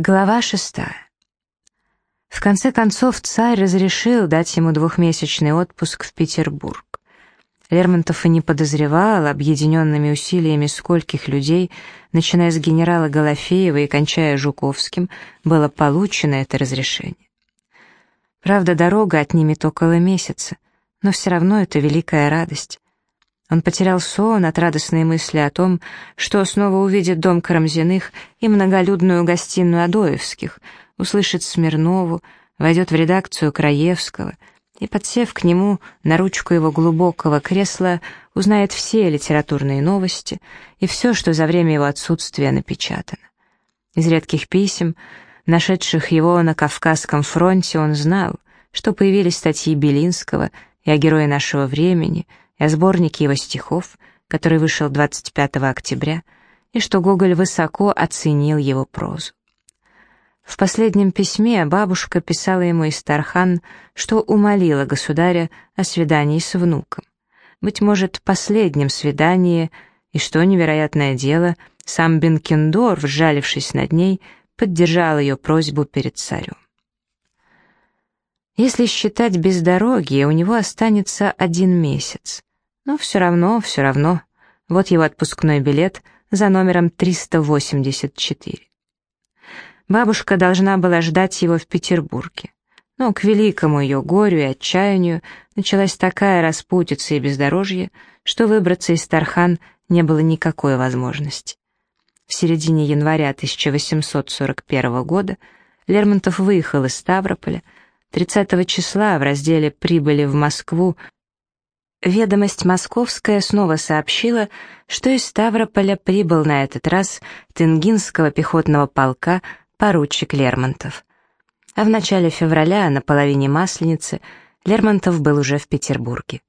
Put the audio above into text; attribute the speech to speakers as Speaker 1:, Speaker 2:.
Speaker 1: Глава шестая. В конце концов царь разрешил дать ему двухмесячный отпуск в Петербург. Лермонтов и не подозревал объединенными усилиями скольких людей, начиная с генерала Голофеева и кончая Жуковским, было получено это разрешение. Правда, дорога отнимет около месяца, но все равно это великая радость. Он потерял сон от радостной мысли о том, что снова увидит дом Карамзиных и многолюдную гостиную Адоевских, услышит Смирнову, войдет в редакцию Краевского и, подсев к нему на ручку его глубокого кресла, узнает все литературные новости и все, что за время его отсутствия напечатано. Из редких писем, нашедших его на Кавказском фронте, он знал, что появились статьи Белинского и о герое нашего времени — о сборнике его стихов, который вышел 25 октября, и что Гоголь высоко оценил его прозу. В последнем письме бабушка писала ему из Тархан, что умолила государя о свидании с внуком. Быть может, последнем свидании, и что, невероятное дело, сам Бенкендор, вжалившись над ней, поддержал ее просьбу перед царем. Если считать без дороги, у него останется один месяц. Но все равно, все равно. Вот его отпускной билет за номером 384. Бабушка должна была ждать его в Петербурге. Но к великому ее горю и отчаянию началась такая распутица и бездорожье, что выбраться из Тархан не было никакой возможности. В середине января 1841 года Лермонтов выехал из Ставрополя, 30 числа в разделе «Прибыли в Москву» Ведомость московская снова сообщила, что из Ставрополя прибыл на этот раз Тенгинского пехотного полка поручик Лермонтов. А в начале февраля, на половине Масленицы, Лермонтов был уже в Петербурге.